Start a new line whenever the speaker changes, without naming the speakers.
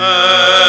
Amen.